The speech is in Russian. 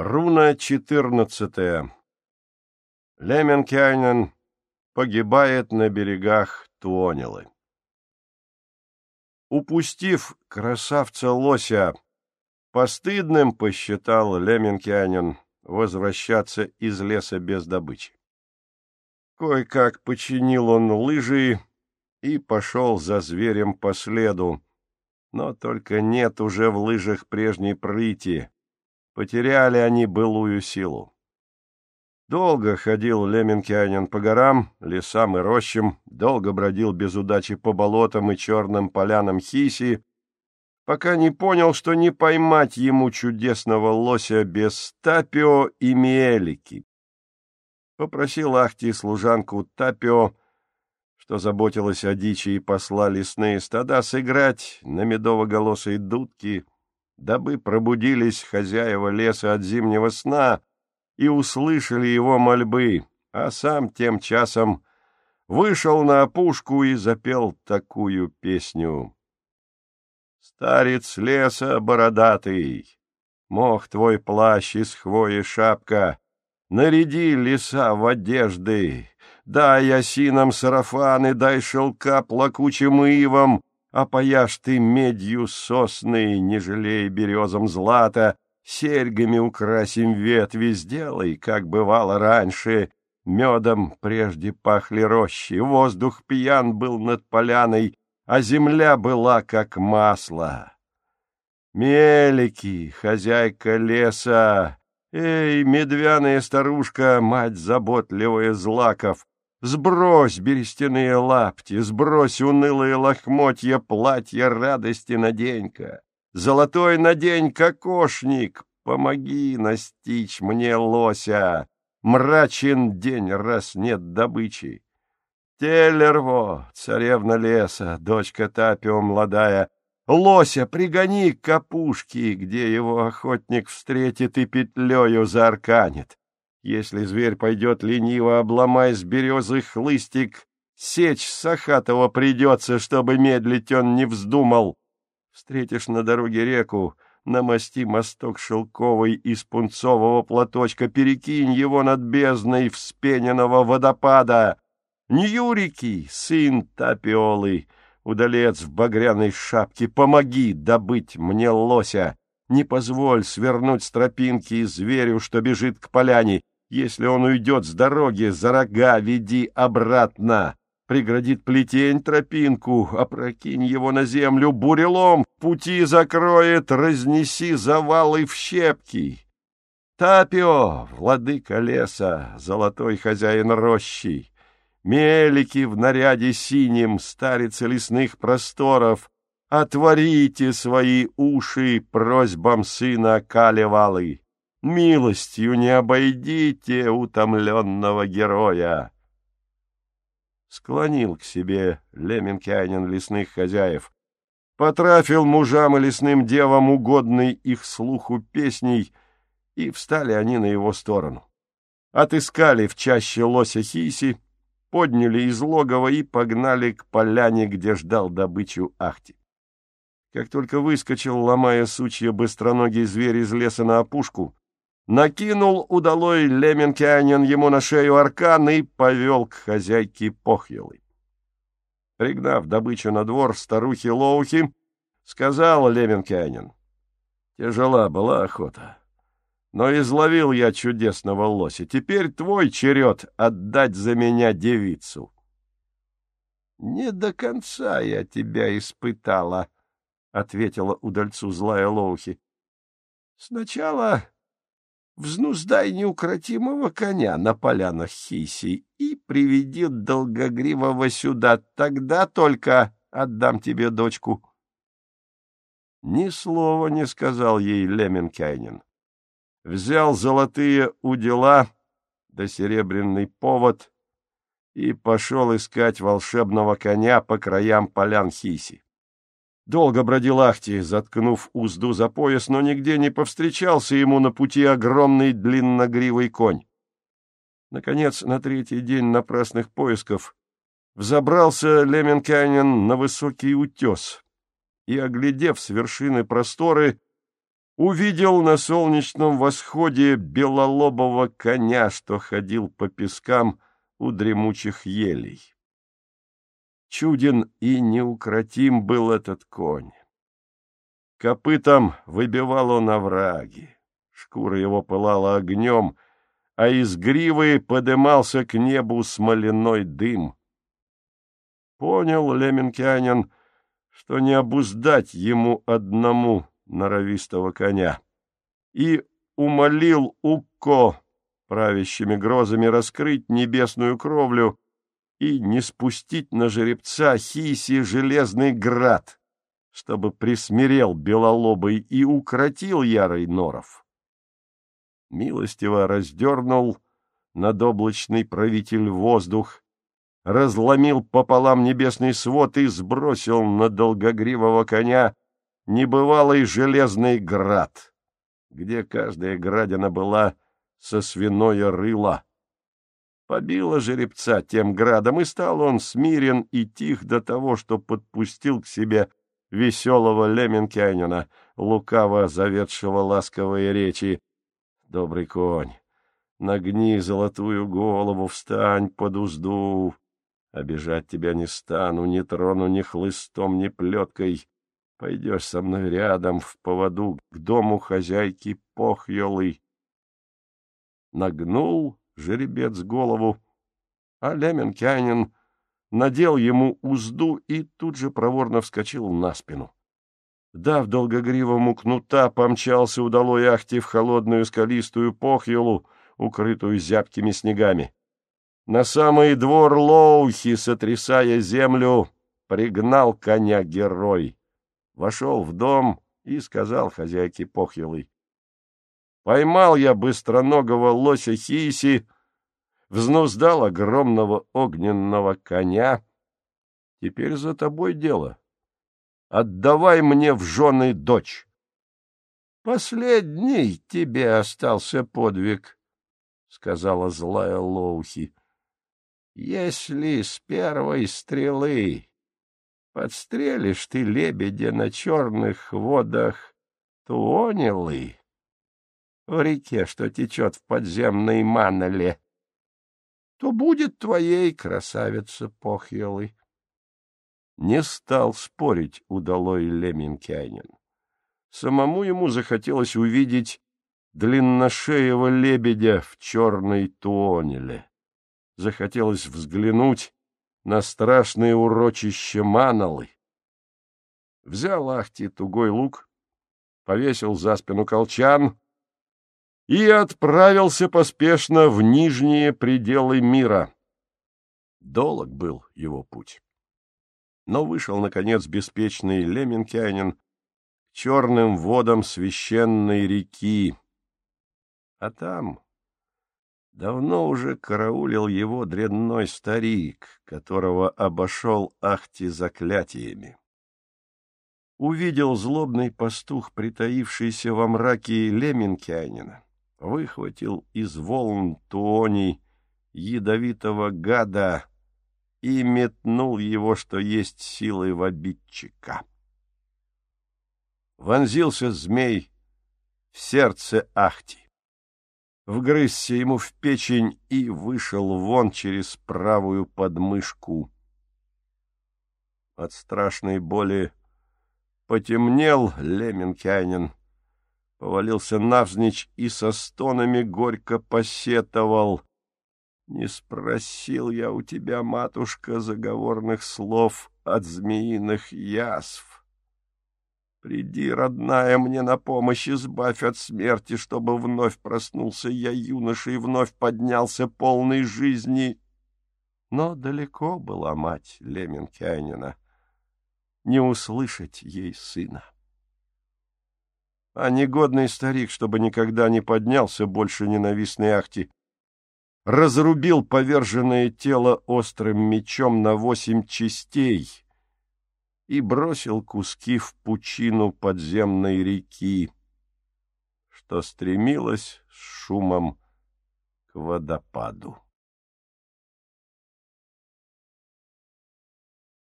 Руна четырнадцатая. Леменкянен погибает на берегах Туонилы. Упустив красавца лося, постыдным посчитал Леменкянин возвращаться из леса без добычи. Кое-как починил он лыжи и пошел за зверем по следу, но только нет уже в лыжах прежней прыти, Потеряли они былую силу. Долго ходил Леменкянин по горам, лесам и рощам, долго бродил без удачи по болотам и черным полянам Хиси, пока не понял, что не поймать ему чудесного лося без Тапио и Миэлики. Попросил Ахти служанку Тапио, что заботилась о дичи и посла лесные стада, сыграть на медово-голосой дудки — дабы пробудились хозяева леса от зимнего сна и услышали его мольбы, а сам тем часом вышел на опушку и запел такую песню. «Старец леса бородатый, мох твой плащ из хвои шапка, наряди леса в одежды, дай осинам сарафаны, дай шелка плакучим ивам, Опояшь ты медью сосны, не жалей березом злата, серьгами украсим ветви, сделай, как бывало раньше. Медом прежде пахли рощи, воздух пьян был над поляной, а земля была как масло. Мелики, хозяйка леса, эй, медвяная старушка, мать заботливая злаков, Сбрось берестяные лапти, сбрось унылые лохмотья, платья радости надень-ка. Золотой надень кокошник, помоги настичь мне лося. Мрачен день, раз нет добычи. Телерво, царевна леса, дочка Тапио младая, лося пригони к капушке, где его охотник встретит и петлею заарканит. Если зверь пойдет лениво, обломай с березы хлыстик, сечь Сахатова придется, чтобы медлить он не вздумал. Встретишь на дороге реку, намасти мосток шелковый из пунцового платочка, перекинь его над бездной вспененного водопада. Ньюрики, сын Тапиолы, удалец в багряной шапке, помоги добыть мне лося. Не позволь свернуть с тропинки зверю, что бежит к поляне. Если он уйдет с дороги, за рога веди обратно. Преградит плетень тропинку, опрокинь его на землю, бурелом пути закроет, разнеси завалы в щепки. Тапио, владыка леса, золотой хозяин рощи, Мелики в наряде синим, старицы лесных просторов, Отворите свои уши просьбам сына Калевалы. Милостью не обойдите утомленного героя. Склонил к себе Леменкянин лесных хозяев. Потрафил мужам и лесным девам угодный их слуху песней, и встали они на его сторону. Отыскали в чаще лося Хиси, подняли из логова и погнали к поляне, где ждал добычу Ахти. Как только выскочил, ломая сучья, быстроногий зверь из леса на опушку, накинул удалой Леменкянин ему на шею аркан и повел к хозяйке Похьелы. Пригнав добычу на двор старухи Лоухи, сказал Леменкянин, «Тяжела была охота, но изловил я чудесного лося. Теперь твой черед отдать за меня девицу». «Не до конца я тебя испытала», — ответила удальцу злая Лоухи. — Сначала взнуздай неукротимого коня на полянах Хиси и приведи долгогривого сюда, тогда только отдам тебе дочку. Ни слова не сказал ей Леменкайнин. Взял золотые удила да серебряный повод и пошел искать волшебного коня по краям полян Хиси. Долго бродил Ахти, заткнув узду за пояс, но нигде не повстречался ему на пути огромный длинногривый конь. Наконец, на третий день напрасных поисков взобрался Леменканин на высокий утес и, оглядев с вершины просторы, увидел на солнечном восходе белолобого коня, что ходил по пескам у дремучих елей. Чуден и неукротим был этот конь. Копытом выбивал он овраги, шкура его пылала огнем, а из гривы подымался к небу смоляной дым. Понял Леменкянин, что не обуздать ему одному норовистого коня, и умолил Укко правящими грозами раскрыть небесную кровлю и не спустить на жеребца Хиси железный град, чтобы присмирел белолобый и укротил ярый норов. Милостиво раздернул над облачный правитель воздух, разломил пополам небесный свод и сбросил на долгогривого коня небывалый железный град, где каждая градина была со свиное рыло. Побило жеребца тем градом, и стал он смирен и тих до того, что подпустил к себе веселого Леменкянина, лукаво заведшего ласковые речи. «Добрый конь, нагни золотую голову, встань под узду, Обижать тебя не стану, не трону ни хлыстом, ни плеткой. Пойдешь со мной рядом в поводу к дому хозяйки похьелы. Нагнул жеребец голову, а Леменкянин надел ему узду и тут же проворно вскочил на спину. Дав долгогривому кнута, помчался удалой ахти в холодную скалистую похьелу, укрытую зябкими снегами. На самый двор Лоухи, сотрясая землю, пригнал коня герой. Вошел в дом и сказал хозяйке Похилой. Поймал я быстроногого лося Хиси, взнуздал огромного огненного коня. Теперь за тобой дело. Отдавай мне в жены дочь. Последний тебе остался подвиг, — сказала злая Лоухи. Если с первой стрелы подстрелишь ты лебедя на черных водах Туонилы, в реке, что течет в подземной Маноле, то будет твоей красавица Похьелы. Не стал спорить удалой Леминкянин. Самому ему захотелось увидеть длинношеего лебедя в черной туонеле захотелось взглянуть на страшные урочище Манолы. Взял Ахти тугой лук, повесил за спину колчан и отправился поспешно в нижние пределы мира. Долог был его путь. Но вышел, наконец, беспечный Леменкянин к черным водам священной реки. А там, Давно уже караулил его дрянной старик, которого обошел Ахти заклятиями. Увидел злобный пастух, притаившийся во мраке Леменкянина, выхватил из волн туоний ядовитого гада и метнул его, что есть силой в обидчика. Вонзился змей в сердце Ахти вгрызся ему в печень и вышел вон через правую подмышку. От страшной боли потемнел Леменкянин, повалился навзничь и со стонами горько посетовал. Не спросил я у тебя, матушка, заговорных слов от змеиных язв. Приди, родная, мне на помощь, избавь от смерти, чтобы вновь проснулся я юношей, вновь поднялся полной жизни. Но далеко была мать Леменкянина, не услышать ей сына. А негодный старик, чтобы никогда не поднялся больше ненавистной ахти, разрубил поверженное тело острым мечом на восемь частей — и бросил куски в пучину подземной реки, что стремилась с шумом к водопаду.